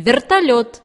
вертолет